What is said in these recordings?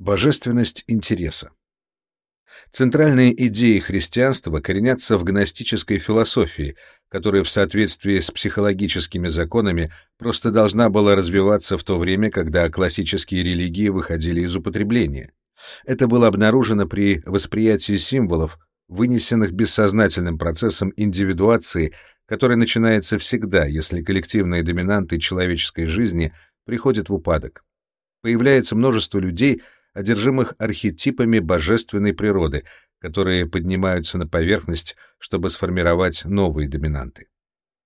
Божественность интереса. Центральные идеи христианства коренятся в гностической философии, которая в соответствии с психологическими законами просто должна была развиваться в то время, когда классические религии выходили из употребления. Это было обнаружено при восприятии символов, вынесенных бессознательным процессом индивидуации, который начинается всегда, если коллективные доминанты человеческой жизни приходят в упадок. Появляется множество людей, одержимых архетипами божественной природы, которые поднимаются на поверхность, чтобы сформировать новые доминанты.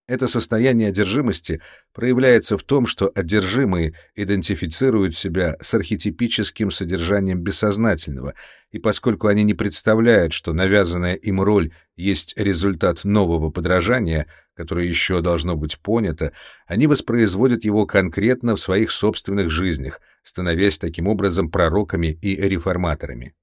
Это состояние одержимости проявляется в том, что одержимые идентифицируют себя с архетипическим содержанием бессознательного, и поскольку они не представляют, что навязанная им роль есть результат нового подражания, которое еще должно быть понято, они воспроизводят его конкретно в своих собственных жизнях, становясь таким образом пророками и реформаторами.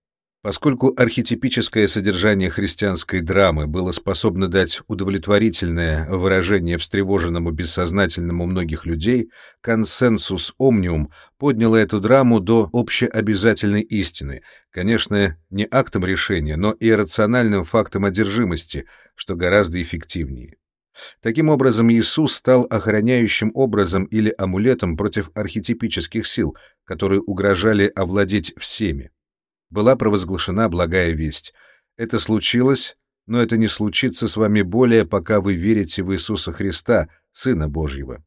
Поскольку архетипическое содержание христианской драмы было способно дать удовлетворительное выражение встревоженному бессознательному многих людей, консенсус омниум подняла эту драму до общеобязательной истины, конечно, не актом решения, но и рациональным фактом одержимости, что гораздо эффективнее. Таким образом, Иисус стал охраняющим образом или амулетом против архетипических сил, которые угрожали овладеть всеми была провозглашена благая весть. Это случилось, но это не случится с вами более, пока вы верите в Иисуса Христа, Сына Божьего.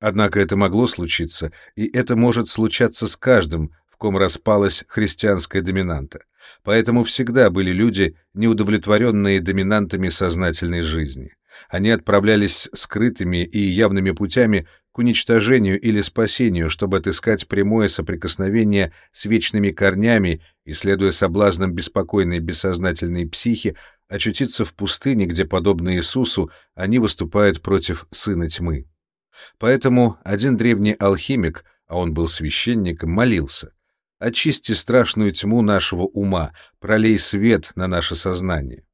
Однако это могло случиться, и это может случаться с каждым, в ком распалась христианская доминанта. Поэтому всегда были люди, неудовлетворенные доминантами сознательной жизни. Они отправлялись скрытыми и явными путями к уничтожению или спасению, чтобы отыскать прямое соприкосновение с вечными корнями и, следуя соблазнам беспокойной бессознательной психи, очутиться в пустыне, где, подобно Иисусу, они выступают против Сына Тьмы. Поэтому один древний алхимик, а он был священником, молился «Очисти страшную тьму нашего ума, пролей свет на наше сознание».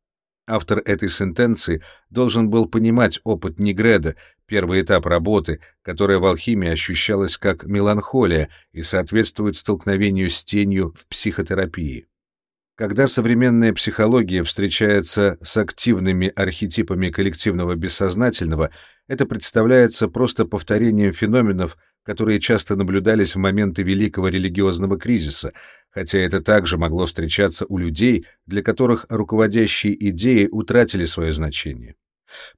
Автор этой сентенции должен был понимать опыт Негреда, первый этап работы, которая в алхимии ощущалась как меланхолия и соответствует столкновению с тенью в психотерапии. Когда современная психология встречается с активными архетипами коллективного бессознательного, это представляется просто повторением феноменов, которые часто наблюдались в моменты великого религиозного кризиса, хотя это также могло встречаться у людей, для которых руководящие идеи утратили свое значение.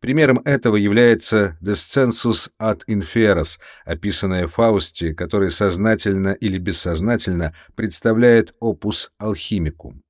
Примером этого является «descensus ad inferas», описанная в Фаусте, который сознательно или бессознательно представляет опус алхимикум.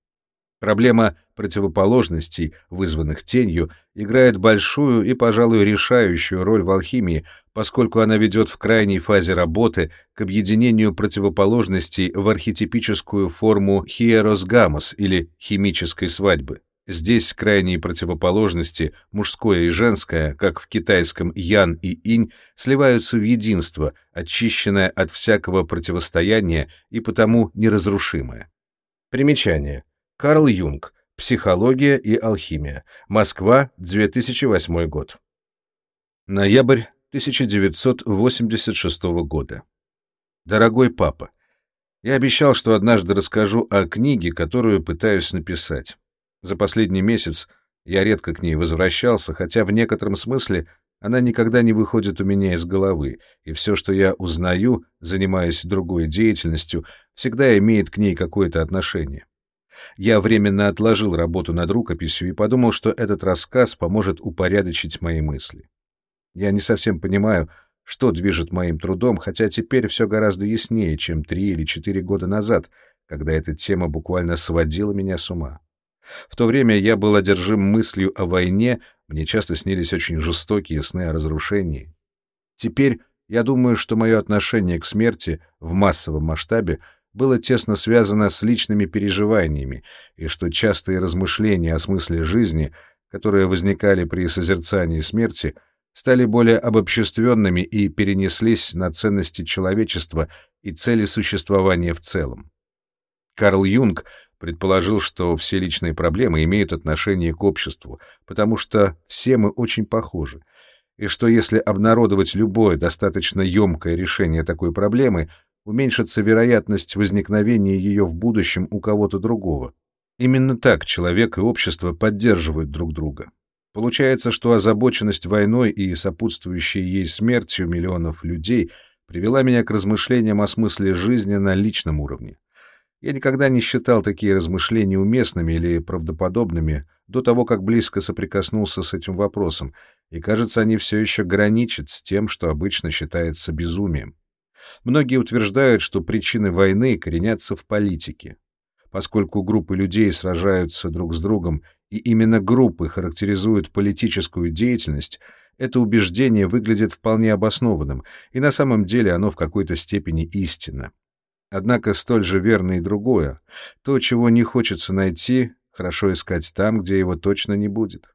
Проблема противоположностей, вызванных тенью, играет большую и, пожалуй, решающую роль в алхимии, поскольку она ведет в крайней фазе работы к объединению противоположностей в архетипическую форму хиерос гамос или химической свадьбы. Здесь крайние противоположности, мужское и женское, как в китайском ян и инь, сливаются в единство, очищенное от всякого противостояния и потому неразрушимое. Примечание. Карл Юнг. Психология и алхимия. Москва, 2008 год. Ноябрь 1986 года. Дорогой папа, я обещал, что однажды расскажу о книге, которую пытаюсь написать. За последний месяц я редко к ней возвращался, хотя в некотором смысле она никогда не выходит у меня из головы, и все, что я узнаю, занимаясь другой деятельностью, всегда имеет к ней какое-то отношение. Я временно отложил работу над рукописью и подумал, что этот рассказ поможет упорядочить мои мысли. Я не совсем понимаю, что движет моим трудом, хотя теперь все гораздо яснее, чем три или четыре года назад, когда эта тема буквально сводила меня с ума. В то время я был одержим мыслью о войне, мне часто снились очень жестокие сны о разрушении. Теперь я думаю, что мое отношение к смерти в массовом масштабе было тесно связано с личными переживаниями, и что частые размышления о смысле жизни, которые возникали при созерцании смерти, стали более обобществленными и перенеслись на ценности человечества и цели существования в целом. Карл Юнг предположил, что все личные проблемы имеют отношение к обществу, потому что все мы очень похожи, и что если обнародовать любое достаточно емкое решение такой проблемы — уменьшится вероятность возникновения ее в будущем у кого-то другого. Именно так человек и общество поддерживают друг друга. Получается, что озабоченность войной и сопутствующей ей смертью миллионов людей привела меня к размышлениям о смысле жизни на личном уровне. Я никогда не считал такие размышления уместными или правдоподобными до того, как близко соприкоснулся с этим вопросом, и, кажется, они все еще граничат с тем, что обычно считается безумием. Многие утверждают, что причины войны коренятся в политике. Поскольку группы людей сражаются друг с другом, и именно группы характеризуют политическую деятельность, это убеждение выглядит вполне обоснованным, и на самом деле оно в какой-то степени истинно. Однако столь же верно и другое. То, чего не хочется найти, хорошо искать там, где его точно не будет.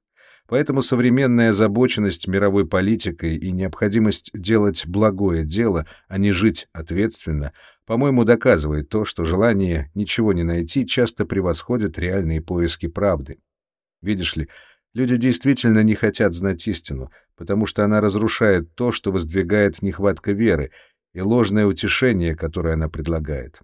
Поэтому современная озабоченность мировой политикой и необходимость делать благое дело, а не жить ответственно, по-моему, доказывает то, что желание ничего не найти часто превосходит реальные поиски правды. Видишь ли, люди действительно не хотят знать истину, потому что она разрушает то, что воздвигает нехватка веры, и ложное утешение, которое она предлагает.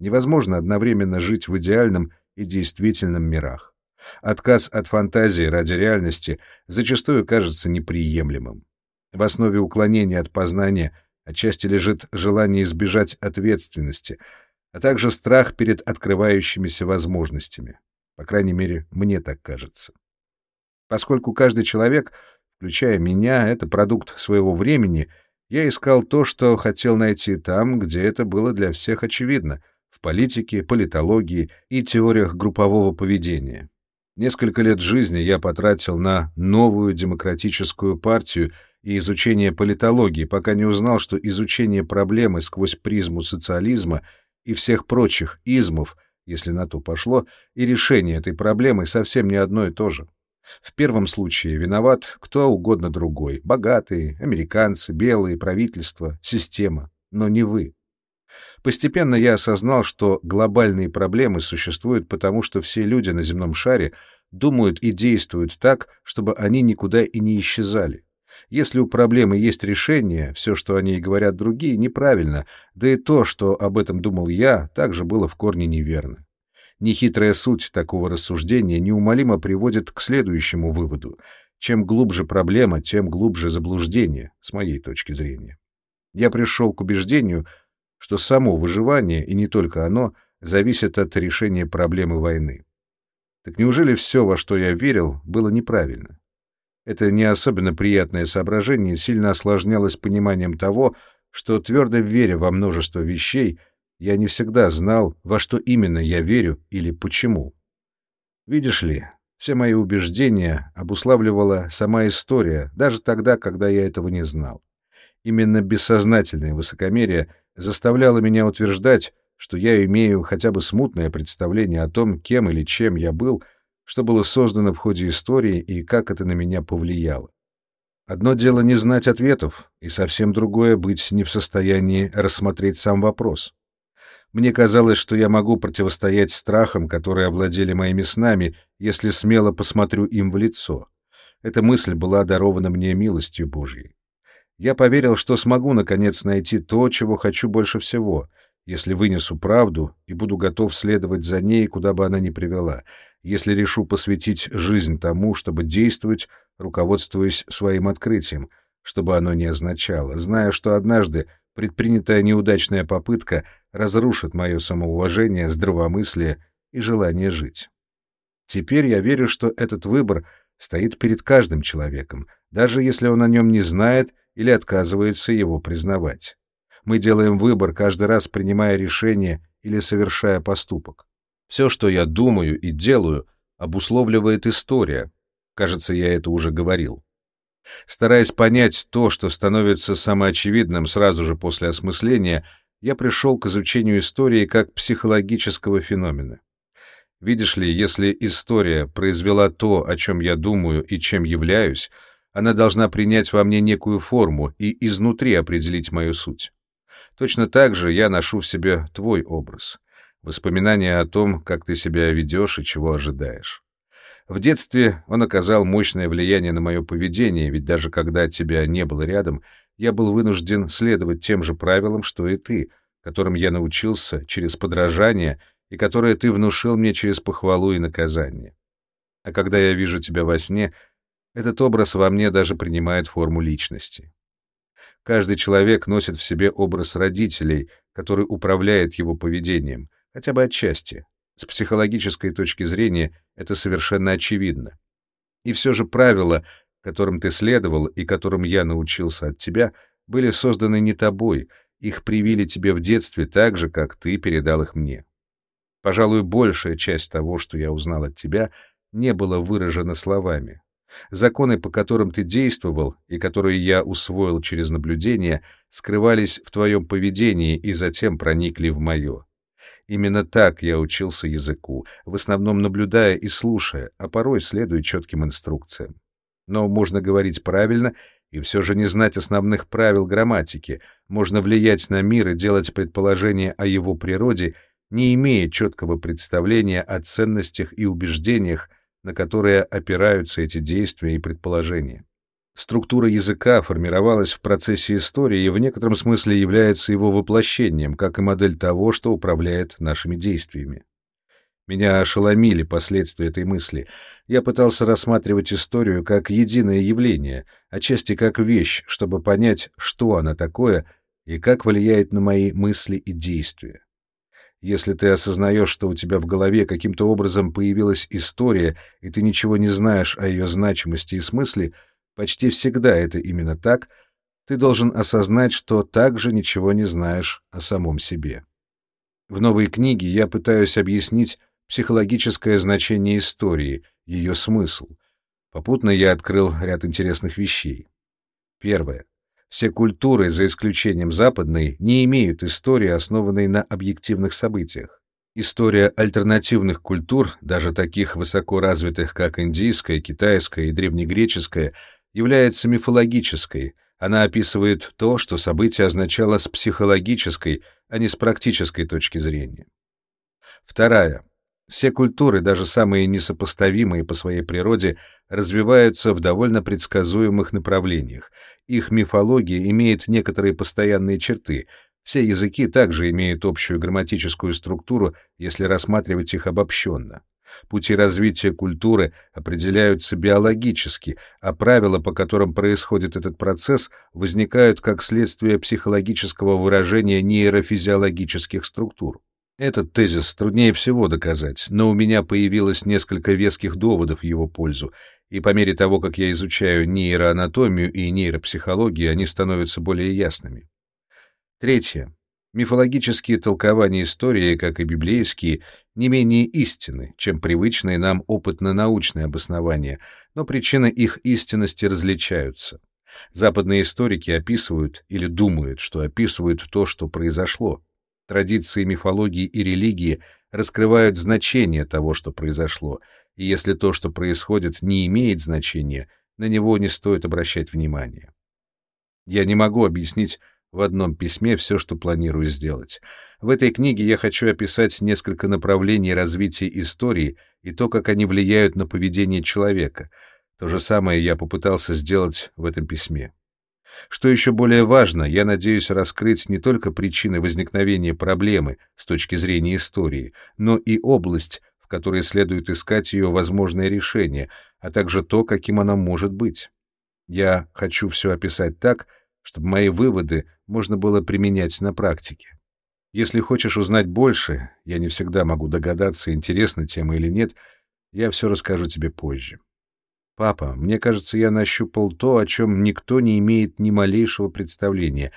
Невозможно одновременно жить в идеальном и действительном мирах. Отказ от фантазии ради реальности зачастую кажется неприемлемым. В основе уклонения от познания отчасти лежит желание избежать ответственности, а также страх перед открывающимися возможностями. По крайней мере, мне так кажется. Поскольку каждый человек, включая меня, это продукт своего времени — я искал то, что хотел найти там, где это было для всех очевидно — в политике, политологии и теориях группового поведения. Несколько лет жизни я потратил на новую демократическую партию и изучение политологии, пока не узнал, что изучение проблемы сквозь призму социализма и всех прочих измов, если на то пошло, и решение этой проблемы совсем не одно и то же. В первом случае виноват кто угодно другой — богатые, американцы, белые, правительство, система, но не вы. Постепенно я осознал, что глобальные проблемы существуют потому, что все люди на земном шаре думают и действуют так, чтобы они никуда и не исчезали. Если у проблемы есть решение, все, что о ней говорят другие, неправильно, да и то, что об этом думал я, также было в корне неверно. Нехитрая суть такого рассуждения неумолимо приводит к следующему выводу. Чем глубже проблема, тем глубже заблуждение, с моей точки зрения. Я пришел к убеждению, что само выживание, и не только оно, зависит от решения проблемы войны. Так неужели все, во что я верил, было неправильно? Это не особенно приятное соображение сильно осложнялось пониманием того, что, твердо веря во множество вещей, я не всегда знал, во что именно я верю или почему. Видишь ли, все мои убеждения обуславливала сама история, даже тогда, когда я этого не знал. Именно бессознательное высокомерие заставляло меня утверждать, что я имею хотя бы смутное представление о том, кем или чем я был, что было создано в ходе истории и как это на меня повлияло. Одно дело не знать ответов, и совсем другое — быть не в состоянии рассмотреть сам вопрос. Мне казалось, что я могу противостоять страхам, которые овладели моими снами, если смело посмотрю им в лицо. Эта мысль была дарована мне милостью Божьей. Я поверил, что смогу, наконец, найти то, чего хочу больше всего, если вынесу правду и буду готов следовать за ней, куда бы она ни привела, если решу посвятить жизнь тому, чтобы действовать, руководствуясь своим открытием, чтобы оно не означало, зная, что однажды предпринятая неудачная попытка разрушит мое самоуважение, здравомыслие и желание жить. Теперь я верю, что этот выбор стоит перед каждым человеком, даже если он о нем не знает или отказывается его признавать. Мы делаем выбор, каждый раз принимая решение или совершая поступок. Все, что я думаю и делаю, обусловливает история. Кажется, я это уже говорил. Стараясь понять то, что становится самоочевидным сразу же после осмысления, я пришел к изучению истории как психологического феномена. Видишь ли, если история произвела то, о чем я думаю и чем являюсь, она должна принять во мне некую форму и изнутри определить мою суть. Точно так же я ношу в себе твой образ, воспоминания о том, как ты себя ведешь и чего ожидаешь. В детстве он оказал мощное влияние на мое поведение, ведь даже когда тебя не было рядом, я был вынужден следовать тем же правилам, что и ты, которым я научился через подражание и которое ты внушил мне через похвалу и наказание. А когда я вижу тебя во сне, этот образ во мне даже принимает форму личности. Каждый человек носит в себе образ родителей, который управляет его поведением, хотя бы отчасти. С психологической точки зрения это совершенно очевидно. И все же правила, которым ты следовал и которым я научился от тебя, были созданы не тобой, их привили тебе в детстве так же, как ты передал их мне. Пожалуй, большая часть того, что я узнал от тебя, не было выражено словами. Законы, по которым ты действовал и которые я усвоил через наблюдение, скрывались в твоем поведении и затем проникли в мое. Именно так я учился языку, в основном наблюдая и слушая, а порой следуя четким инструкциям. Но можно говорить правильно и все же не знать основных правил грамматики, можно влиять на мир и делать предположения о его природе, не имея четкого представления о ценностях и убеждениях, на которые опираются эти действия и предположения. Структура языка формировалась в процессе истории и в некотором смысле является его воплощением, как и модель того, что управляет нашими действиями. Меня ошеломили последствия этой мысли. Я пытался рассматривать историю как единое явление, отчасти как вещь, чтобы понять, что она такое и как влияет на мои мысли и действия. Если ты осознаешь, что у тебя в голове каким-то образом появилась история, и ты ничего не знаешь о ее значимости и смысле, почти всегда это именно так, ты должен осознать, что также ничего не знаешь о самом себе. В новой книге я пытаюсь объяснить психологическое значение истории, ее смысл. Попутно я открыл ряд интересных вещей. Первое. Все культуры, за исключением западной, не имеют истории, основанной на объективных событиях. История альтернативных культур, даже таких высоко развитых, как индийская, китайская и древнегреческая, является мифологической. Она описывает то, что событие означало с психологической, а не с практической точки зрения. Вторая. Все культуры, даже самые несопоставимые по своей природе, развиваются в довольно предсказуемых направлениях. Их мифология имеет некоторые постоянные черты. Все языки также имеют общую грамматическую структуру, если рассматривать их обобщенно. Пути развития культуры определяются биологически, а правила, по которым происходит этот процесс, возникают как следствие психологического выражения нейрофизиологических структур. Этот тезис труднее всего доказать, но у меня появилось несколько веских доводов в его пользу, и по мере того, как я изучаю нейроанатомию и нейропсихологию, они становятся более ясными. Третье. Мифологические толкования истории, как и библейские, не менее истинны, чем привычные нам опытно-научные обоснования, но причины их истинности различаются. Западные историки описывают или думают, что описывают то, что произошло, Традиции мифологии и религии раскрывают значение того, что произошло, и если то, что происходит, не имеет значения, на него не стоит обращать внимания. Я не могу объяснить в одном письме все, что планирую сделать. В этой книге я хочу описать несколько направлений развития истории и то, как они влияют на поведение человека. То же самое я попытался сделать в этом письме. Что еще более важно, я надеюсь раскрыть не только причины возникновения проблемы с точки зрения истории, но и область, в которой следует искать ее возможное решение, а также то, каким она может быть. Я хочу все описать так, чтобы мои выводы можно было применять на практике. Если хочешь узнать больше, я не всегда могу догадаться, интересна тема или нет, я все расскажу тебе позже. «Папа, мне кажется, я нащупал то, о чем никто не имеет ни малейшего представления,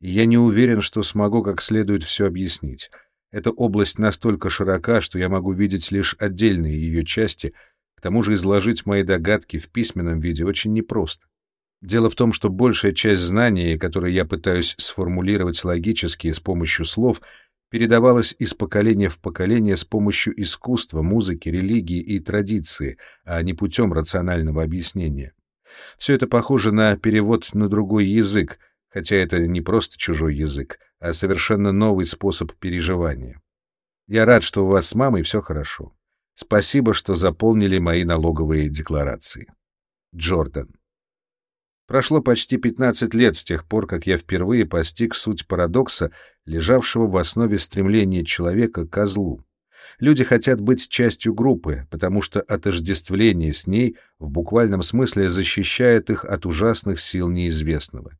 и я не уверен, что смогу как следует все объяснить. Эта область настолько широка, что я могу видеть лишь отдельные ее части, к тому же изложить мои догадки в письменном виде очень непросто. Дело в том, что большая часть знаний, которые я пытаюсь сформулировать логически с помощью слов — передавалось из поколения в поколение с помощью искусства, музыки, религии и традиции, а не путем рационального объяснения. Все это похоже на перевод на другой язык, хотя это не просто чужой язык, а совершенно новый способ переживания. Я рад, что у вас с мамой все хорошо. Спасибо, что заполнили мои налоговые декларации. Джордан. Прошло почти 15 лет с тех пор, как я впервые постиг суть парадокса, лежавшего в основе стремления человека к злу. Люди хотят быть частью группы, потому что отождествление с ней в буквальном смысле защищает их от ужасных сил неизвестного.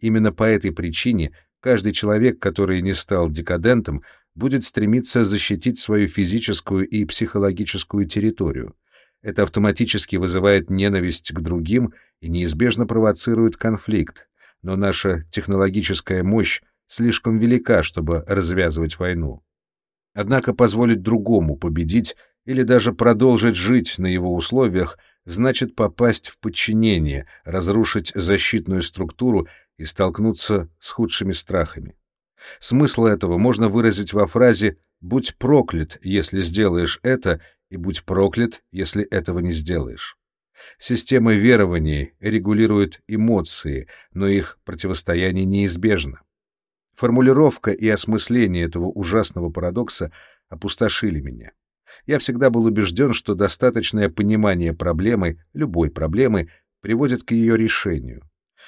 Именно по этой причине каждый человек, который не стал декадентом, будет стремиться защитить свою физическую и психологическую территорию. Это автоматически вызывает ненависть к другим и неизбежно провоцирует конфликт, но наша технологическая мощь слишком велика, чтобы развязывать войну. Однако позволить другому победить или даже продолжить жить на его условиях значит попасть в подчинение, разрушить защитную структуру и столкнуться с худшими страхами. Смысл этого можно выразить во фразе «будь проклят, если сделаешь это, и будь проклят, если этого не сделаешь». Система верований регулирует эмоции, но их противостояние неизбежно. Формулировка и осмысление этого ужасного парадокса опустошили меня. Я всегда был убежден, что достаточное понимание проблемы, любой проблемы, приводит к ее решению.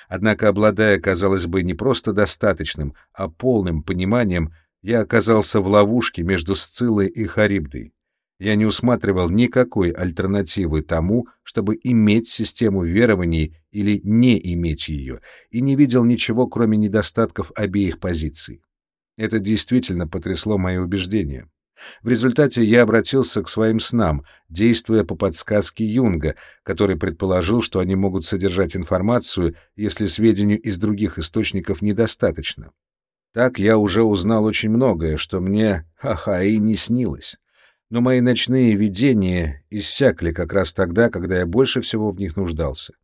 Однако, обладая, казалось бы, не просто достаточным, а полным пониманием, я оказался в ловушке между Сциллой и Харибдой. Я не усматривал никакой альтернативы тому, чтобы иметь систему верований или не иметь ее, и не видел ничего, кроме недостатков обеих позиций. Это действительно потрясло мои убеждения. В результате я обратился к своим снам, действуя по подсказке Юнга, который предположил, что они могут содержать информацию, если сведению из других источников недостаточно. Так я уже узнал очень многое, что мне, ха-ха, и не снилось. Но мои ночные видения иссякли как раз тогда, когда я больше всего в них нуждался.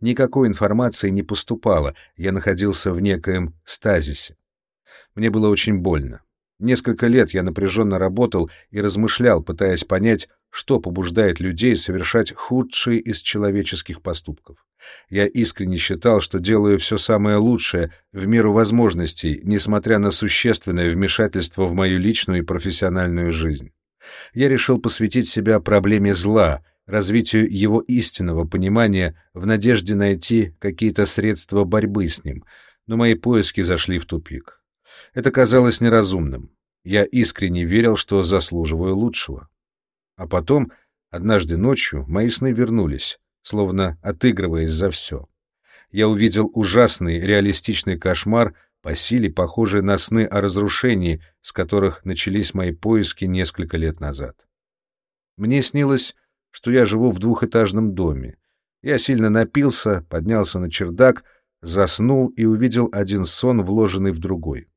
Никакой информации не поступало, я находился в некоем стазисе. Мне было очень больно. Несколько лет я напряженно работал и размышлял, пытаясь понять, что побуждает людей совершать худшие из человеческих поступков. Я искренне считал, что делаю все самое лучшее в меру возможностей, несмотря на существенное вмешательство в мою личную и профессиональную жизнь. Я решил посвятить себя проблеме зла, развитию его истинного понимания в надежде найти какие-то средства борьбы с ним, но мои поиски зашли в тупик. Это казалось неразумным. Я искренне верил, что заслуживаю лучшего. А потом, однажды ночью, мои сны вернулись, словно отыгрываясь за все. Я увидел ужасный реалистичный кошмар, по силе похожий на сны о разрушении, с которых начались мои поиски несколько лет назад. Мне снилось, что я живу в двухэтажном доме. Я сильно напился, поднялся на чердак, заснул и увидел один сон, вложенный в другой.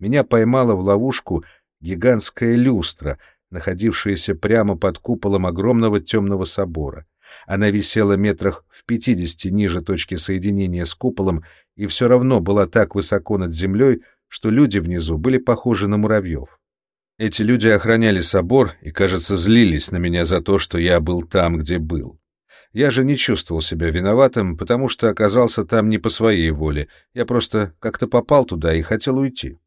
Меня поймала в ловушку гигантская люстра, находившаяся прямо под куполом огромного темного собора. Она висела метрах в пятидесяти ниже точки соединения с куполом и все равно была так высоко над землей, что люди внизу были похожи на муравьев. Эти люди охраняли собор и, кажется, злились на меня за то, что я был там, где был. Я же не чувствовал себя виноватым, потому что оказался там не по своей воле. Я просто как-то попал туда и хотел уйти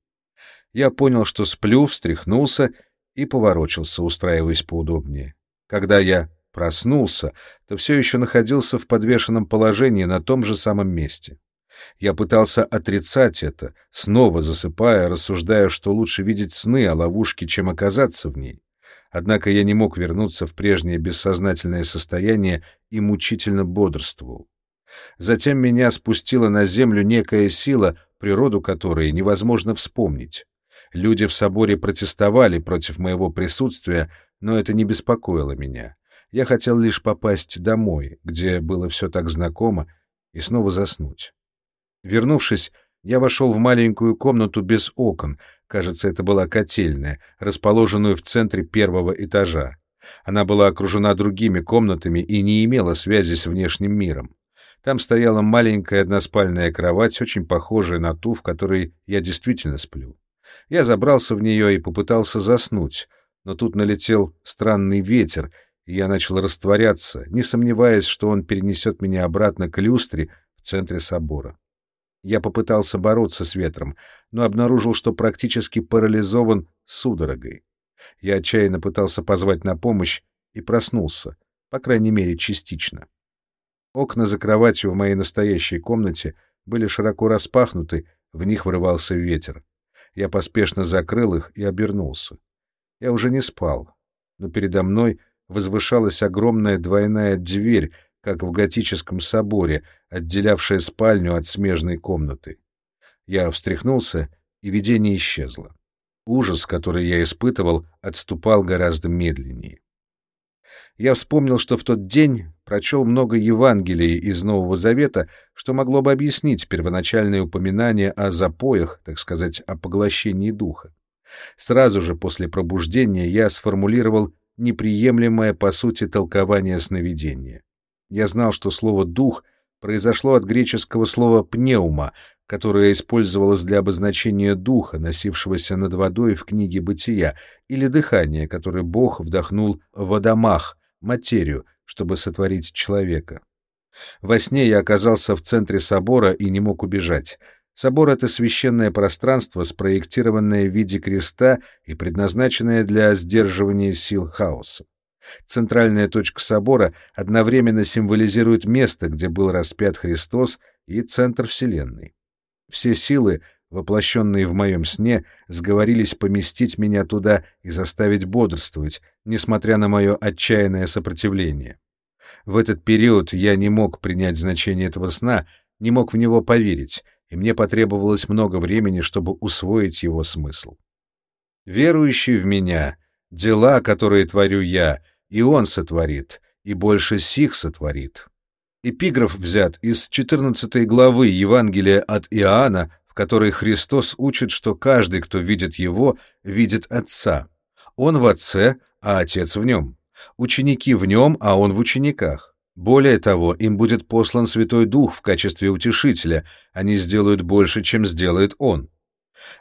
я понял, что сплю, встряхнулся и поворочился, устраиваясь поудобнее. Когда я проснулся, то все еще находился в подвешенном положении на том же самом месте. Я пытался отрицать это, снова засыпая, рассуждая, что лучше видеть сны о ловушке, чем оказаться в ней. Однако я не мог вернуться в прежнее бессознательное состояние и мучительно бодрствовал. Затем меня спустила на землю некая сила, природу которой невозможно вспомнить. Люди в соборе протестовали против моего присутствия, но это не беспокоило меня. Я хотел лишь попасть домой, где было все так знакомо, и снова заснуть. Вернувшись, я вошел в маленькую комнату без окон, кажется, это была котельная, расположенную в центре первого этажа. Она была окружена другими комнатами и не имела связи с внешним миром. Там стояла маленькая односпальная кровать, очень похожая на ту, в которой я действительно сплю. Я забрался в нее и попытался заснуть, но тут налетел странный ветер, я начал растворяться, не сомневаясь, что он перенесет меня обратно к люстре в центре собора. Я попытался бороться с ветром, но обнаружил, что практически парализован судорогой. Я отчаянно пытался позвать на помощь и проснулся, по крайней мере, частично. Окна за кроватью в моей настоящей комнате были широко распахнуты, в них врывался ветер. Я поспешно закрыл их и обернулся. Я уже не спал, но передо мной возвышалась огромная двойная дверь, как в готическом соборе, отделявшая спальню от смежной комнаты. Я встряхнулся, и видение исчезло. Ужас, который я испытывал, отступал гораздо медленнее. Я вспомнил, что в тот день прочел много Евангелий из Нового Завета, что могло бы объяснить первоначальное упоминание о запоях, так сказать, о поглощении духа. Сразу же после пробуждения я сформулировал неприемлемое по сути толкование сновидения. Я знал, что слово «дух» произошло от греческого слова «пнеума», которое использовалось для обозначения духа, носившегося над водой в книге «Бытия», или дыхания, которое Бог вдохнул в Адамах, материю, чтобы сотворить человека. Во сне я оказался в центре собора и не мог убежать. Собор — это священное пространство, спроектированное в виде креста и предназначенное для сдерживания сил хаоса. Центральная точка собора одновременно символизирует место, где был распят Христос, и центр Вселенной. Все силы, воплощенные в моем сне, сговорились поместить меня туда и заставить бодрствовать, несмотря на мое отчаянное сопротивление. В этот период я не мог принять значение этого сна, не мог в него поверить, и мне потребовалось много времени, чтобы усвоить его смысл. Верующий в меня, дела, которые творю я, и он сотворит, и больше сих сотворит. Эпиграф взят из 14 главы Евангелия от Иоанна, в которой Христос учит, что каждый, кто видит Его, видит Отца. Он в Отце, а Отец в Нем. Ученики в Нем, а Он в учениках. Более того, им будет послан Святой Дух в качестве утешителя, они сделают больше, чем сделает Он.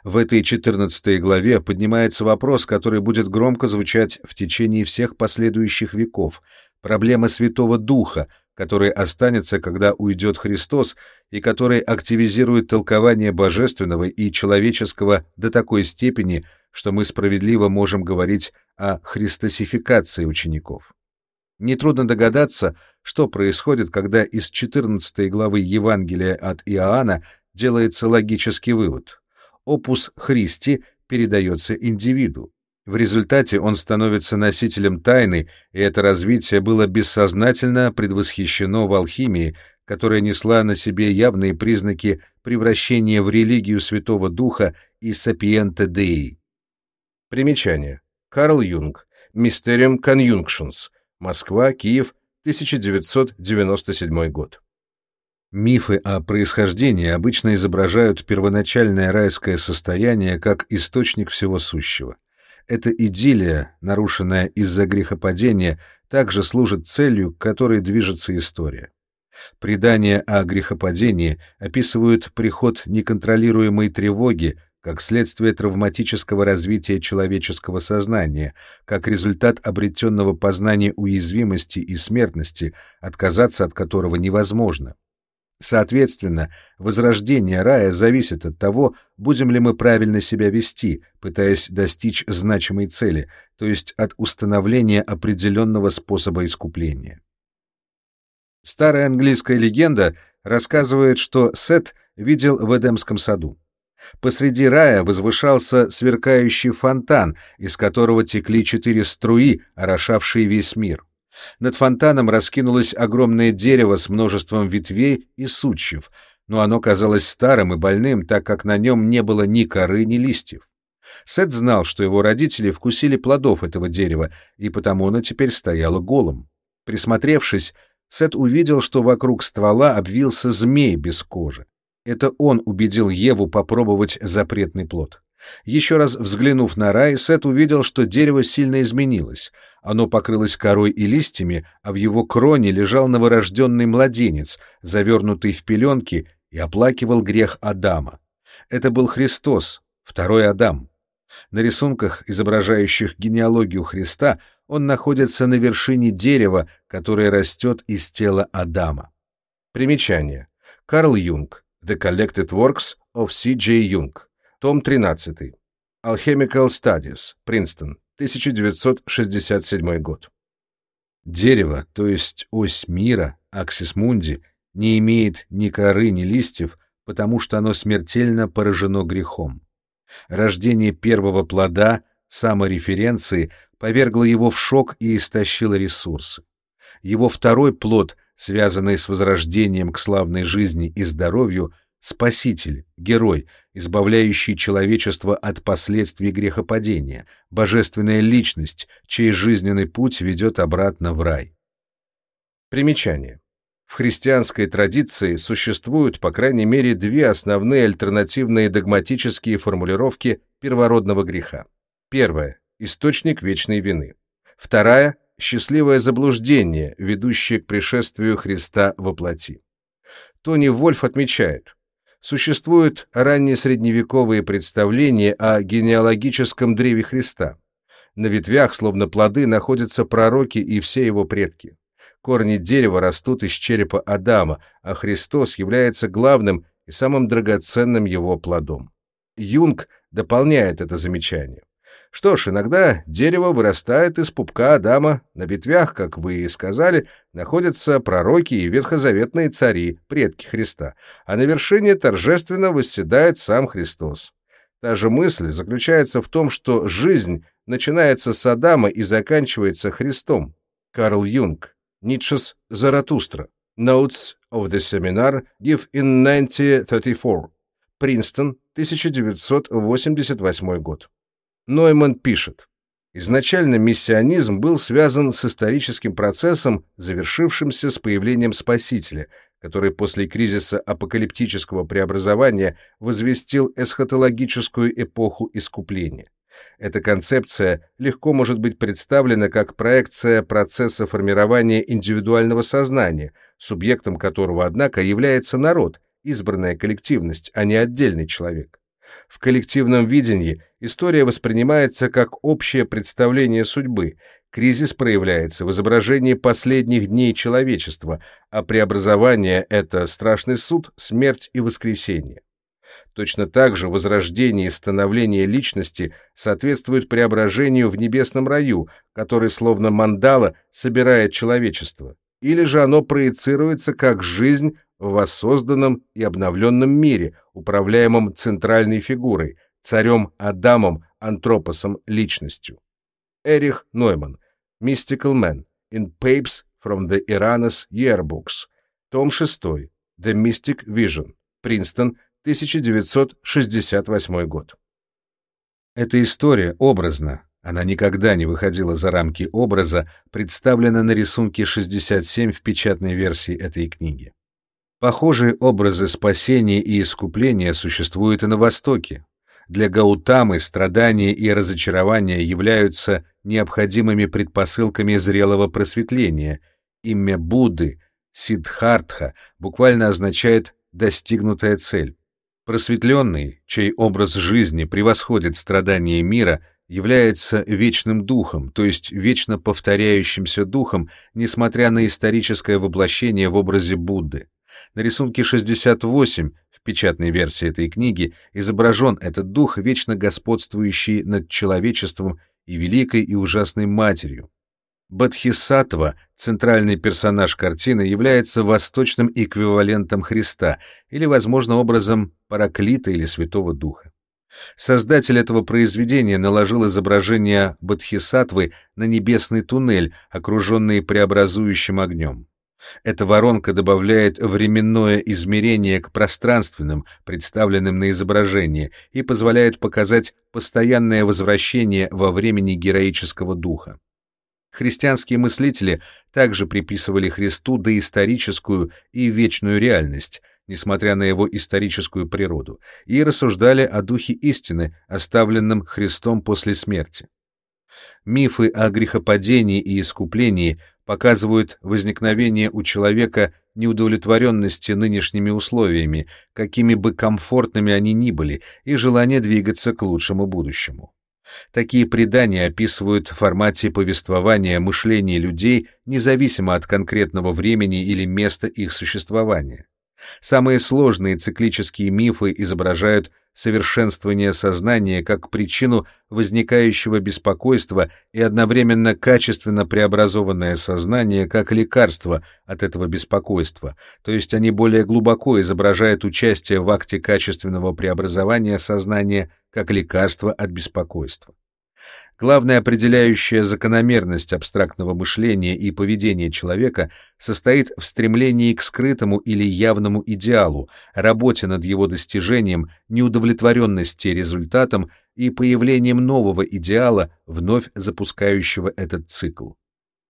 В этой 14 главе поднимается вопрос, который будет громко звучать в течение всех последующих веков, проблема Святого Духа, который останется, когда уйдет Христос, и который активизирует толкование божественного и человеческого до такой степени, что мы справедливо можем говорить о христосификации учеников. Нетрудно догадаться, что происходит, когда из 14 главы Евангелия от Иоанна делается логический вывод опус Христи передается индивиду. В результате он становится носителем тайны, и это развитие было бессознательно предвосхищено в алхимии, которая несла на себе явные признаки превращения в религию Святого Духа и сапиента Деи. Примечание. Карл Юнг. Mysterium Conjunctions. Москва, Киев, 1997 год. Мифы о происхождении обычно изображают первоначальное райское состояние как источник всего сущего. Эта идиллия, нарушенная из-за грехопадения, также служит целью, к которой движется история. Предания о грехопадении описывают приход неконтролируемой тревоги как следствие травматического развития человеческого сознания, как результат обретенного познания уязвимости и смертности, отказаться от которого невозможно. Соответственно, возрождение рая зависит от того, будем ли мы правильно себя вести, пытаясь достичь значимой цели, то есть от установления определенного способа искупления. Старая английская легенда рассказывает, что Сет видел в Эдемском саду. Посреди рая возвышался сверкающий фонтан, из которого текли четыре струи, орошавшие весь мир. Над фонтаном раскинулось огромное дерево с множеством ветвей и сучьев, но оно казалось старым и больным, так как на нем не было ни коры, ни листьев. Сет знал, что его родители вкусили плодов этого дерева, и потому оно теперь стояло голым. Присмотревшись, Сет увидел, что вокруг ствола обвился змей без кожи. Это он убедил Еву попробовать запретный плод. Еще раз взглянув на рай, Сет увидел, что дерево сильно изменилось. Оно покрылось корой и листьями, а в его кроне лежал новорожденный младенец, завернутый в пеленки, и оплакивал грех Адама. Это был Христос, второй Адам. На рисунках, изображающих генеалогию Христа, он находится на вершине дерева, которое растет из тела Адама. Примечание. Карл Юнг. The Collected Works of C.J. Jung. Том 13. Alchemical Studies. Принстон. 1967 год. Дерево, то есть ось мира, Аксис Мунди, не имеет ни коры, ни листьев, потому что оно смертельно поражено грехом. Рождение первого плода, самореференции, повергло его в шок и истощило ресурсы. Его второй плод, связанный с возрождением к славной жизни и здоровью, Спаситель, герой, избавляющий человечество от последствий грехопадения, божественная личность, чей жизненный путь ведет обратно в рай. Примечание. В христианской традиции существуют, по крайней мере, две основные альтернативные догматические формулировки первородного греха. Первая — источник вечной вины. Вторая — счастливое заблуждение, ведущее к пришествию Христа во плоти. Тони Вольф отмечает, существуют раннесредневековые представления о генеалогическом древе Христа. На ветвях, словно плоды, находятся пророки и все его предки. Корни дерева растут из черепа Адама, а Христос является главным и самым драгоценным его плодом. Юнг дополняет это замечание. Что ж, иногда дерево вырастает из пупка Адама, на ветвях, как вы и сказали, находятся пророки и ветхозаветные цари, предки Христа, а на вершине торжественно восседает сам Христос. Та же мысль заключается в том, что жизнь начинается с Адама и заканчивается Христом. Карл Юнг, Ницшес Заратустра. Notes of the Seminar give in 1934. Принстон, 1988 год. Нойман пишет, Изначально миссионизм был связан с историческим процессом, завершившимся с появлением Спасителя, который после кризиса апокалиптического преобразования возвестил эсхатологическую эпоху искупления. Эта концепция легко может быть представлена как проекция процесса формирования индивидуального сознания, субъектом которого, однако, является народ, избранная коллективность, а не отдельный человек. В коллективном видении история воспринимается как общее представление судьбы, кризис проявляется в изображении последних дней человечества, а преобразование — это страшный суд, смерть и воскресение. Точно так же возрождение и становление личности соответствует преображению в небесном раю, который словно мандала собирает человечество, или же оно проецируется как жизнь в воссозданном и обновленном мире, управляемом центральной фигурой, царем Адамом, антропосом, личностью. Эрих Нойман, Mystical Man, in Papes from the Iranas Yearbooks, том 6, The Mystic Vision, Принстон, 1968 год. Эта история образна, она никогда не выходила за рамки образа, представлена на рисунке 67 в печатной версии этой книги. Похожие образы спасения и искупления существуют и на Востоке. Для Гаутамы страдания и разочарования являются необходимыми предпосылками зрелого просветления. Имя Будды, Сиддхартха, буквально означает «достигнутая цель». Просветленный, чей образ жизни превосходит страдания мира, является вечным духом, то есть вечно повторяющимся духом, несмотря на историческое воплощение в образе Будды. На рисунке 68 в печатной версии этой книги изображен этот дух, вечно господствующий над человечеством и великой и ужасной матерью. Бадхисатва, центральный персонаж картины, является восточным эквивалентом Христа или, возможно, образом Параклита или Святого Духа. Создатель этого произведения наложил изображение Бодхисаттвы на небесный туннель, окруженный преобразующим огнем. Эта воронка добавляет временное измерение к пространственным, представленным на изображении, и позволяет показать постоянное возвращение во времени героического духа. Христианские мыслители также приписывали Христу доисторическую и вечную реальность, несмотря на его историческую природу, и рассуждали о духе истины, оставленном Христом после смерти. Мифы о грехопадении и искуплении показывают возникновение у человека неудовлетворенности нынешними условиями, какими бы комфортными они ни были, и желание двигаться к лучшему будущему. Такие предания описывают в формате повествования мышления людей независимо от конкретного времени или места их существования. Самые сложные циклические мифы изображают совершенствование сознания как причину возникающего беспокойства и одновременно качественно преобразованное сознание как лекарство от этого беспокойства, то есть они более глубоко изображают участие в акте качественного преобразования сознания как лекарство от беспокойства. Главная определяющая закономерность абстрактного мышления и поведения человека состоит в стремлении к скрытому или явному идеалу, работе над его достижением, неудовлетворенности результатом и появлением нового идеала, вновь запускающего этот цикл.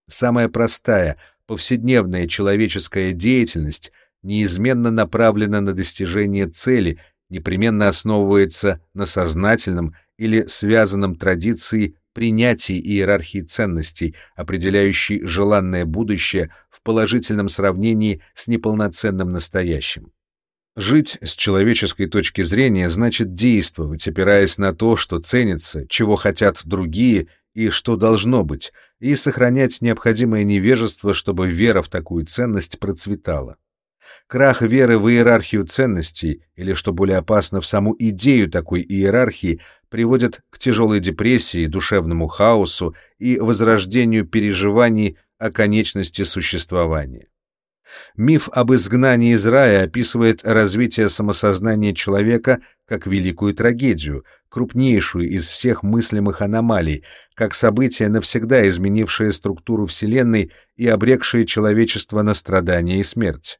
Самая простая, повседневная человеческая деятельность неизменно направлена на достижение цели, непременно основывается на сознательном или связанном традицией принятии иерархии ценностей, определяющей желанное будущее в положительном сравнении с неполноценным настоящим. Жить с человеческой точки зрения значит действовать, опираясь на то, что ценится, чего хотят другие и что должно быть, и сохранять необходимое невежество, чтобы вера в такую ценность процветала. Крах веры в иерархию ценностей, или, что более опасно, в саму идею такой иерархии, приводит к тяжелой депрессии, душевному хаосу и возрождению переживаний о конечности существования. Миф об изгнании из рая описывает развитие самосознания человека как великую трагедию, крупнейшую из всех мыслимых аномалий, как событие, навсегда изменившее структуру Вселенной и обрекшее человечество на страдания и смерть.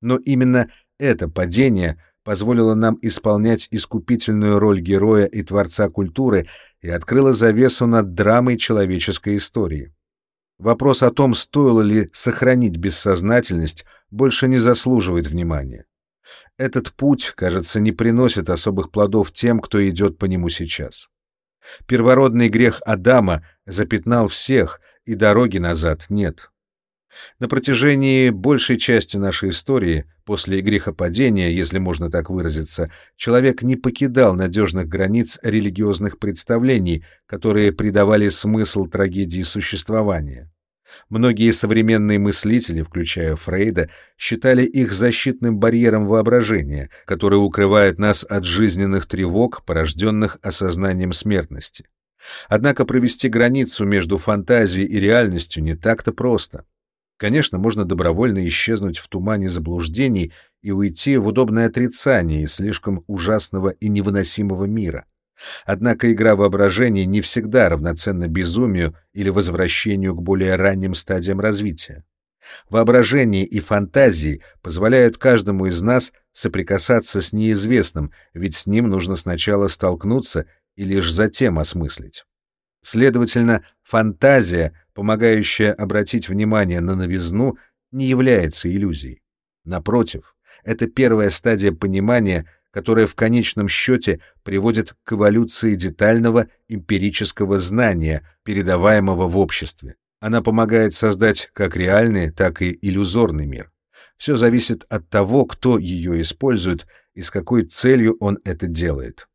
Но именно это падение позволило нам исполнять искупительную роль героя и творца культуры и открыло завесу над драмой человеческой истории. Вопрос о том, стоило ли сохранить бессознательность, больше не заслуживает внимания. Этот путь, кажется, не приносит особых плодов тем, кто идет по нему сейчас. Первородный грех Адама запятнал всех, и дороги назад нет. На протяжении большей части нашей истории, после грехопадения, если можно так выразиться, человек не покидал надежных границ религиозных представлений, которые придавали смысл трагедии существования. Многие современные мыслители, включая Фрейда, считали их защитным барьером воображения, который укрывает нас от жизненных тревог, порожденных осознанием смертности. Однако провести границу между фантазией и реальностью не так-то просто. Конечно, можно добровольно исчезнуть в тумане заблуждений и уйти в удобное отрицание слишком ужасного и невыносимого мира. Однако игра воображения не всегда равноценна безумию или возвращению к более ранним стадиям развития. Воображение и фантазии позволяют каждому из нас соприкасаться с неизвестным, ведь с ним нужно сначала столкнуться и лишь затем осмыслить. Следовательно, фантазия, помогающая обратить внимание на новизну, не является иллюзией. Напротив, это первая стадия понимания, которая в конечном счете приводит к эволюции детального эмпирического знания, передаваемого в обществе. Она помогает создать как реальный, так и иллюзорный мир. Все зависит от того, кто ее использует и с какой целью он это делает.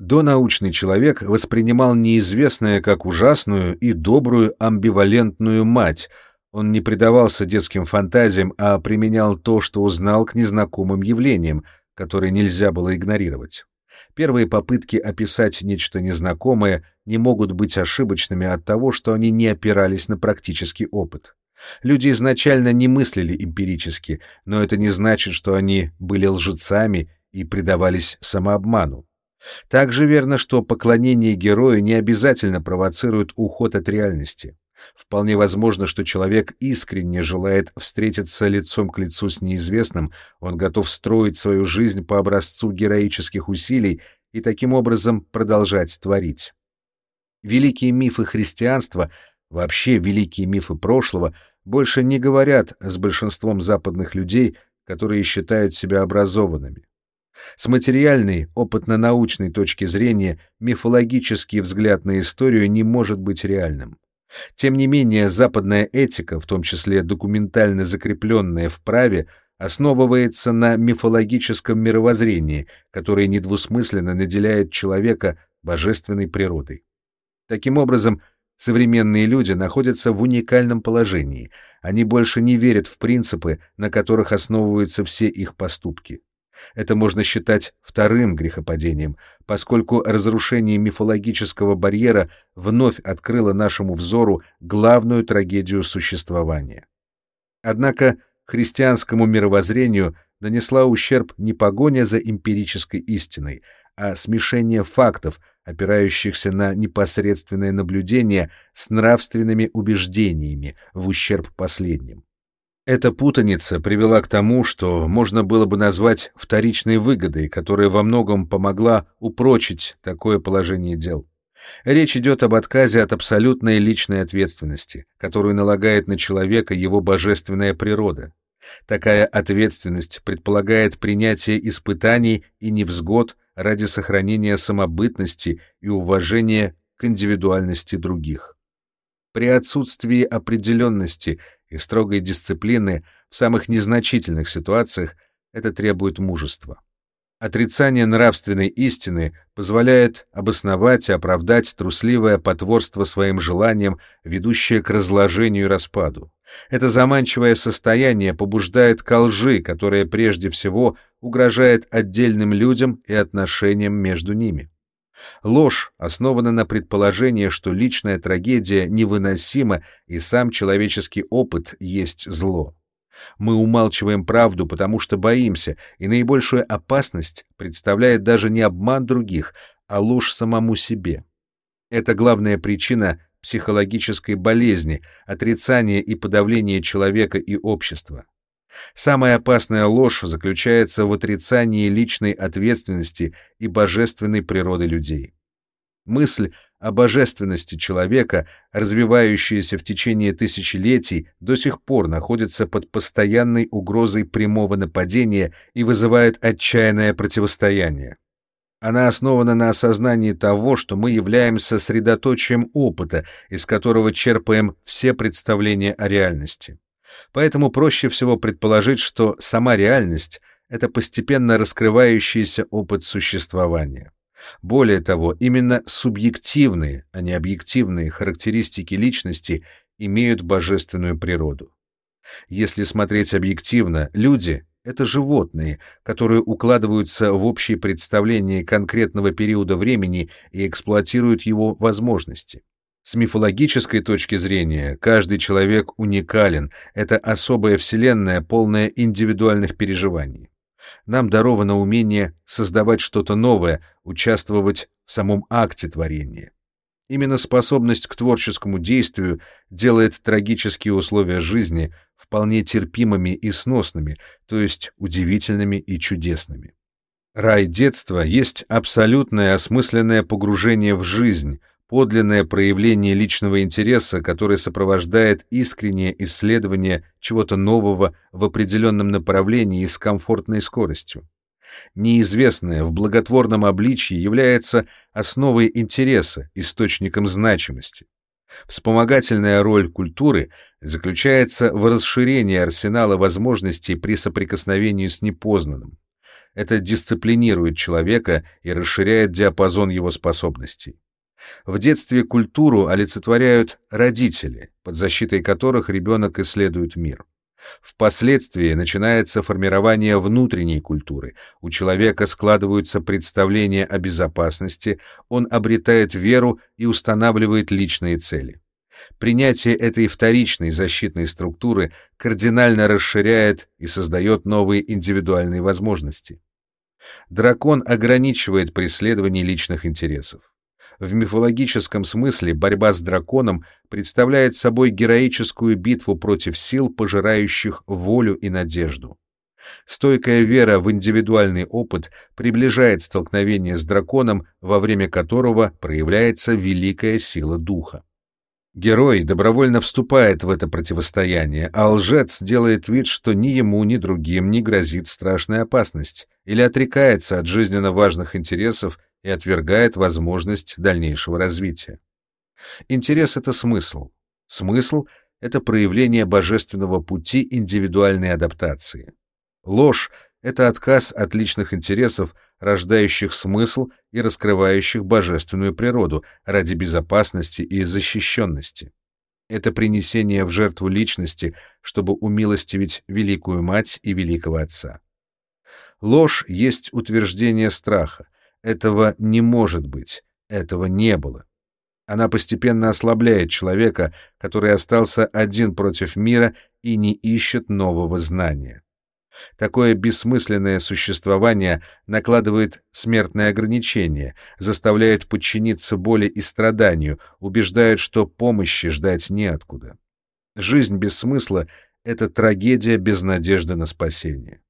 Донаучный человек воспринимал неизвестное как ужасную и добрую амбивалентную мать. Он не предавался детским фантазиям, а применял то, что узнал к незнакомым явлениям, которые нельзя было игнорировать. Первые попытки описать нечто незнакомое не могут быть ошибочными от того, что они не опирались на практический опыт. Люди изначально не мыслили эмпирически, но это не значит, что они были лжецами и предавались самообману. Также верно, что поклонение герою не обязательно провоцирует уход от реальности. Вполне возможно, что человек искренне желает встретиться лицом к лицу с неизвестным, он готов строить свою жизнь по образцу героических усилий и таким образом продолжать творить. Великие мифы христианства, вообще великие мифы прошлого, больше не говорят с большинством западных людей, которые считают себя образованными. С материальной, опытно-научной точки зрения мифологический взгляд на историю не может быть реальным. Тем не менее, западная этика, в том числе документально закрепленная в праве, основывается на мифологическом мировоззрении, которое недвусмысленно наделяет человека божественной природой. Таким образом, современные люди находятся в уникальном положении. Они больше не верят в принципы, на которых основываются все их поступки. Это можно считать вторым грехопадением, поскольку разрушение мифологического барьера вновь открыло нашему взору главную трагедию существования. Однако христианскому мировоззрению нанесла ущерб не погоня за эмпирической истиной, а смешение фактов, опирающихся на непосредственное наблюдение с нравственными убеждениями в ущерб последним. Эта путаница привела к тому, что можно было бы назвать вторичной выгодой, которая во многом помогла упрочить такое положение дел. Речь идет об отказе от абсолютной личной ответственности, которую налагает на человека его божественная природа. Такая ответственность предполагает принятие испытаний и невзгод ради сохранения самобытности и уважения к индивидуальности других. При отсутствии определенности и строгой дисциплины в самых незначительных ситуациях это требует мужества. Отрицание нравственной истины позволяет обосновать и оправдать трусливое потворство своим желаниям, ведущее к разложению и распаду. Это заманчивое состояние побуждает ко лжи, которая прежде всего угрожает отдельным людям и отношениям между ними. Ложь основана на предположении, что личная трагедия невыносима и сам человеческий опыт есть зло. Мы умалчиваем правду, потому что боимся, и наибольшую опасность представляет даже не обман других, а ложь самому себе. Это главная причина психологической болезни, отрицания и подавления человека и общества. Самая опасная ложь заключается в отрицании личной ответственности и божественной природы людей. Мысль о божественности человека, развивающаяся в течение тысячелетий, до сих пор находится под постоянной угрозой прямого нападения и вызывает отчаянное противостояние. Она основана на осознании того, что мы являемся средоточием опыта, из которого черпаем все представления о реальности. Поэтому проще всего предположить, что сама реальность — это постепенно раскрывающийся опыт существования. Более того, именно субъективные, а не объективные характеристики личности имеют божественную природу. Если смотреть объективно, люди — это животные, которые укладываются в общее представление конкретного периода времени и эксплуатируют его возможности. С мифологической точки зрения, каждый человек уникален, это особая вселенная, полная индивидуальных переживаний нам даровано умение создавать что-то новое, участвовать в самом акте творения. Именно способность к творческому действию делает трагические условия жизни вполне терпимыми и сносными, то есть удивительными и чудесными. Рай детства есть абсолютное осмысленное погружение в жизнь, подлинное проявление личного интереса, которое сопровождает искреннее исследование чего-то нового в определенном направлении и с комфортной скоростью. Неизвестное в благотворном обличье является основой интереса, источником значимости. Вспомогательная роль культуры заключается в расширении арсенала возможностей при соприкосновении с непознанным. Это дисциплинирует человека и расширяет диапазон его способностей. В детстве культуру олицетворяют родители, под защитой которых ребенок исследует мир. Впоследствии начинается формирование внутренней культуры. У человека складываются представления о безопасности, он обретает веру и устанавливает личные цели. Принятие этой вторичной защитной структуры кардинально расширяет и создает новые индивидуальные возможности. Дракон ограничивает преследование личных интересов. В мифологическом смысле борьба с драконом представляет собой героическую битву против сил, пожирающих волю и надежду. Стойкая вера в индивидуальный опыт приближает столкновение с драконом, во время которого проявляется великая сила духа. Герой добровольно вступает в это противостояние, а лжец делает вид, что ни ему, ни другим не грозит страшная опасность, или отрекается от жизненно важных интересов и отвергает возможность дальнейшего развития. Интерес — это смысл. Смысл — это проявление божественного пути индивидуальной адаптации. Ложь — это отказ от личных интересов, рождающих смысл и раскрывающих божественную природу ради безопасности и защищенности. Это принесение в жертву личности, чтобы умилостивить великую мать и великого отца. Ложь есть утверждение страха. Этого не может быть, этого не было. Она постепенно ослабляет человека, который остался один против мира и не ищет нового знания. Такое бессмысленное существование накладывает смертные ограничения, заставляет подчиниться боли и страданию, убеждает, что помощи ждать неоткуда. Жизнь без смысла — это трагедия без надежды на спасение.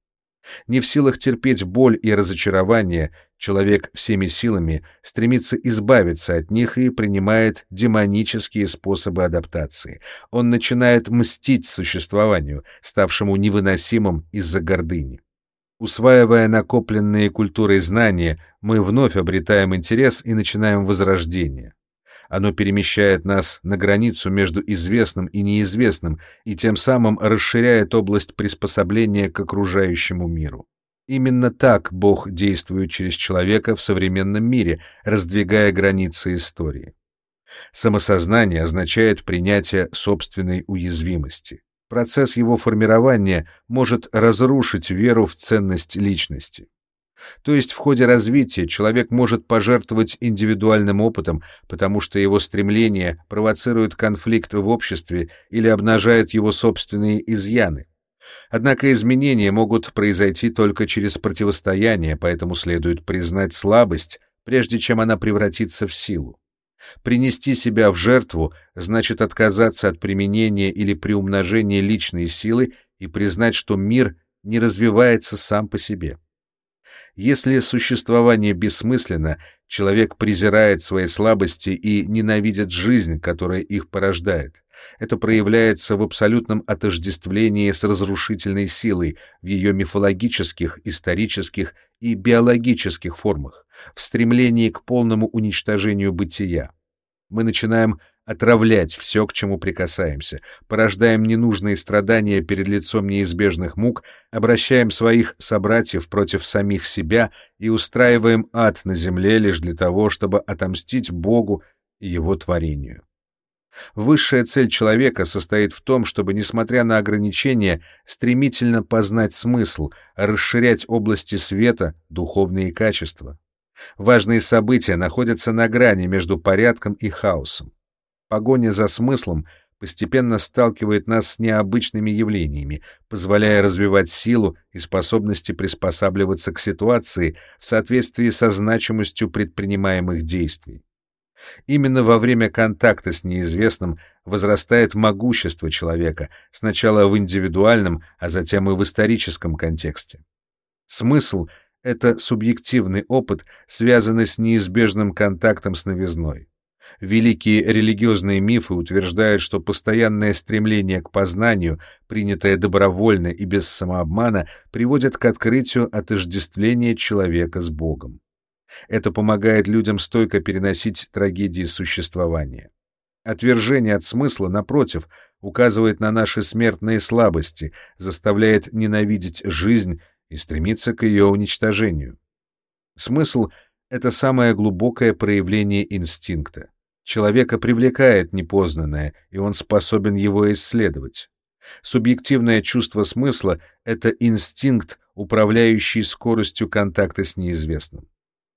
Не в силах терпеть боль и разочарование, человек всеми силами стремится избавиться от них и принимает демонические способы адаптации. Он начинает мстить существованию, ставшему невыносимым из-за гордыни. Усваивая накопленные культурой знания, мы вновь обретаем интерес и начинаем возрождение. Оно перемещает нас на границу между известным и неизвестным и тем самым расширяет область приспособления к окружающему миру. Именно так Бог действует через человека в современном мире, раздвигая границы истории. Самосознание означает принятие собственной уязвимости. Процесс его формирования может разрушить веру в ценность личности. То есть в ходе развития человек может пожертвовать индивидуальным опытом, потому что его стремления провоцируют конфликт в обществе или обнажают его собственные изъяны. Однако изменения могут произойти только через противостояние, поэтому следует признать слабость, прежде чем она превратится в силу. Принести себя в жертву значит отказаться от применения или приумножения личной силы и признать, что мир не развивается сам по себе. Если существование бессмысленно, человек презирает свои слабости и ненавидит жизнь, которая их порождает. Это проявляется в абсолютном отождествлении с разрушительной силой в ее мифологических, исторических и биологических формах, в стремлении к полному уничтожению бытия. Мы начинаем отравлять все, к чему прикасаемся, порождаем ненужные страдания перед лицом неизбежных мук, обращаем своих собратьев против самих себя и устраиваем ад на земле лишь для того, чтобы отомстить Богу и его творению. Высшая цель человека состоит в том, чтобы, несмотря на ограничения, стремительно познать смысл, расширять области света, духовные качества. Важные события находятся на грани между порядком и хаосом. Погоня за смыслом постепенно сталкивает нас с необычными явлениями, позволяя развивать силу и способности приспосабливаться к ситуации в соответствии со значимостью предпринимаемых действий. Именно во время контакта с неизвестным возрастает могущество человека, сначала в индивидуальном, а затем и в историческом контексте. Смысл — это субъективный опыт, связанный с неизбежным контактом с новизной. Великие религиозные мифы утверждают, что постоянное стремление к познанию, принятое добровольно и без самообмана, приводит к открытию отождествления человека с Богом. Это помогает людям стойко переносить трагедии существования. Отвержение от смысла, напротив, указывает на наши смертные слабости, заставляет ненавидеть жизнь и стремиться к ее уничтожению. Смысл — это самое глубокое проявление инстинкта. Человека привлекает непознанное, и он способен его исследовать. Субъективное чувство смысла — это инстинкт, управляющий скоростью контакта с неизвестным.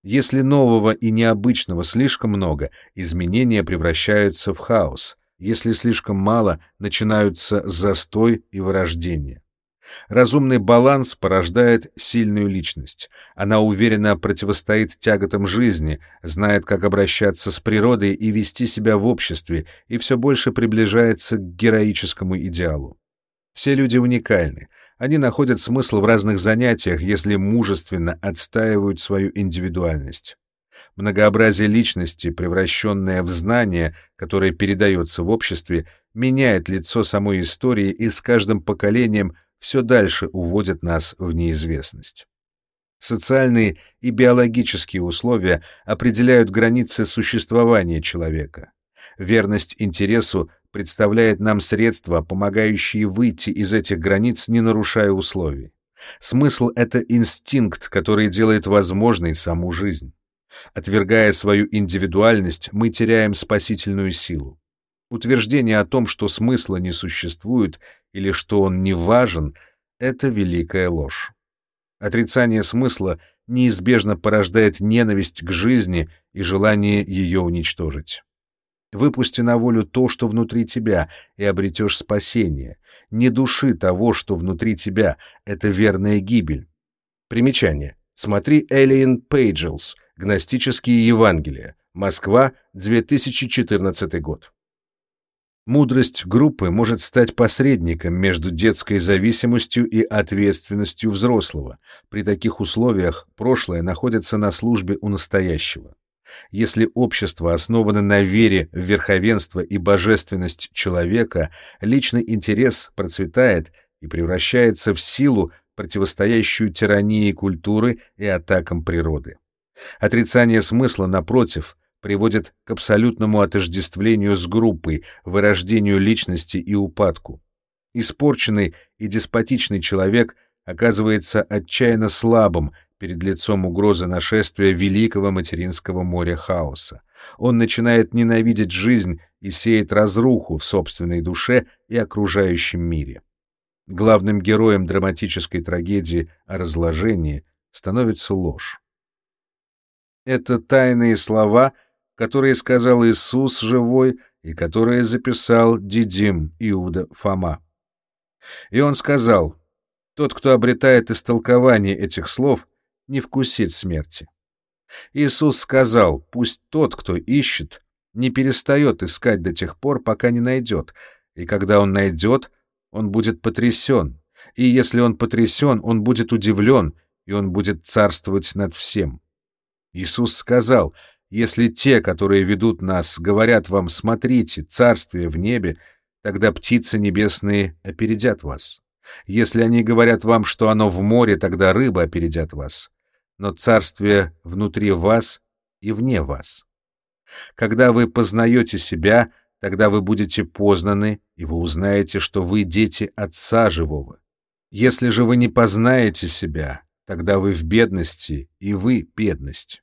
Если нового и необычного слишком много, изменения превращаются в хаос. Если слишком мало, начинаются застой и вырождение. Разумный баланс порождает сильную личность. Она уверенно противостоит тяготам жизни, знает, как обращаться с природой и вести себя в обществе, и все больше приближается к героическому идеалу. Все люди уникальны. Они находят смысл в разных занятиях, если мужественно отстаивают свою индивидуальность. Многообразие личности, превращенное в знание, которое передается в обществе, меняет лицо самой истории и с каждым поколением все дальше уводят нас в неизвестность. Социальные и биологические условия определяют границы существования человека. Верность интересу представляет нам средства, помогающие выйти из этих границ, не нарушая условий. Смысл — это инстинкт, который делает возможной саму жизнь. Отвергая свою индивидуальность, мы теряем спасительную силу. Утверждение о том, что смысла не существует или что он не важен, — это великая ложь. Отрицание смысла неизбежно порождает ненависть к жизни и желание ее уничтожить. Выпусти на волю то, что внутри тебя, и обретешь спасение. Не души того, что внутри тебя. Это верная гибель. Примечание. Смотри Alien Pages. Гностические Евангелия. Москва, 2014 год. Мудрость группы может стать посредником между детской зависимостью и ответственностью взрослого. При таких условиях прошлое находится на службе у настоящего. Если общество основано на вере в верховенство и божественность человека, личный интерес процветает и превращается в силу, противостоящую тирании культуры и атакам природы. Отрицание смысла, напротив, приводит к абсолютному отождествлению с группой, вырождению личности и упадку. Испорченный и деспотичный человек оказывается отчаянно слабым перед лицом угрозы нашествия великого материнского моря хаоса. Он начинает ненавидеть жизнь и сеет разруху в собственной душе и окружающем мире. Главным героем драматической трагедии о разложении становится ложь. Это тайные слова — которые сказал Иисус живой и которые записал Дидим Иуда Фома. И он сказал, «Тот, кто обретает истолкование этих слов, не вкусит смерти». Иисус сказал, «Пусть тот, кто ищет, не перестает искать до тех пор, пока не найдет, и когда он найдет, он будет потрясен, и если он потрясен, он будет удивлен, и он будет царствовать над всем». Иисус сказал, если те, которые ведут нас, говорят вам «смотрите, царствие в небе», тогда птицы небесные опередят вас. Если они говорят вам, что оно в море, тогда рыбы опередят вас. Но царствие внутри вас и вне вас. Когда вы познаете себя, тогда вы будете познаны, и вы узнаете, что вы дети Отца Живого. Если же вы не познаете себя, тогда вы в бедности, и вы бедность.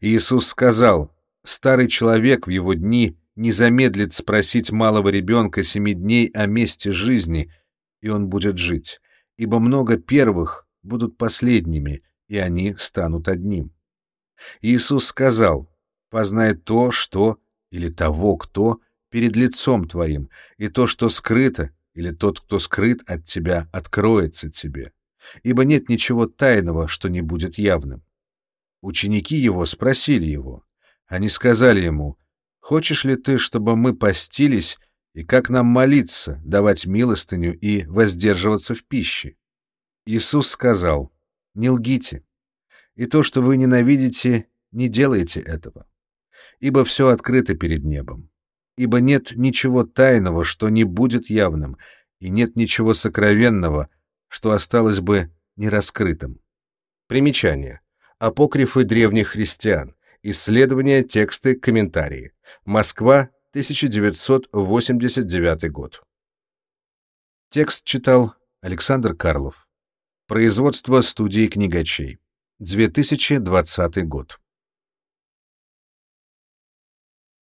Иисус сказал, «Старый человек в его дни не замедлит спросить малого ребенка семи дней о месте жизни, и он будет жить, ибо много первых будут последними, и они станут одним». Иисус сказал, «Познай то, что, или того, кто, перед лицом твоим, и то, что скрыто, или тот, кто скрыт от тебя, откроется тебе. Ибо нет ничего тайного, что не будет явным. Ученики его спросили его. Они сказали ему, «Хочешь ли ты, чтобы мы постились, и как нам молиться, давать милостыню и воздерживаться в пище?» Иисус сказал, «Не лгите, и то, что вы ненавидите, не делайте этого, ибо все открыто перед небом, ибо нет ничего тайного, что не будет явным, и нет ничего сокровенного, что осталось бы нераскрытым». Примечание. Апокрифы древних христиан. Исследования, тексты, комментарии. Москва, 1989 год. Текст читал Александр Карлов. Производство студии книгачей. 2020 год.